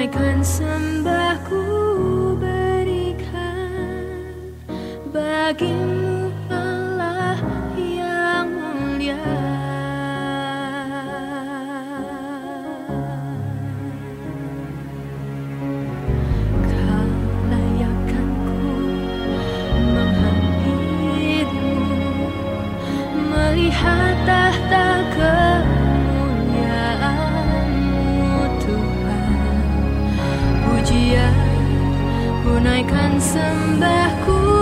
naikkan sembahku berikan bagimu Allah yang mulia. Kau layakkanku melihat tahta ke dia sembahku.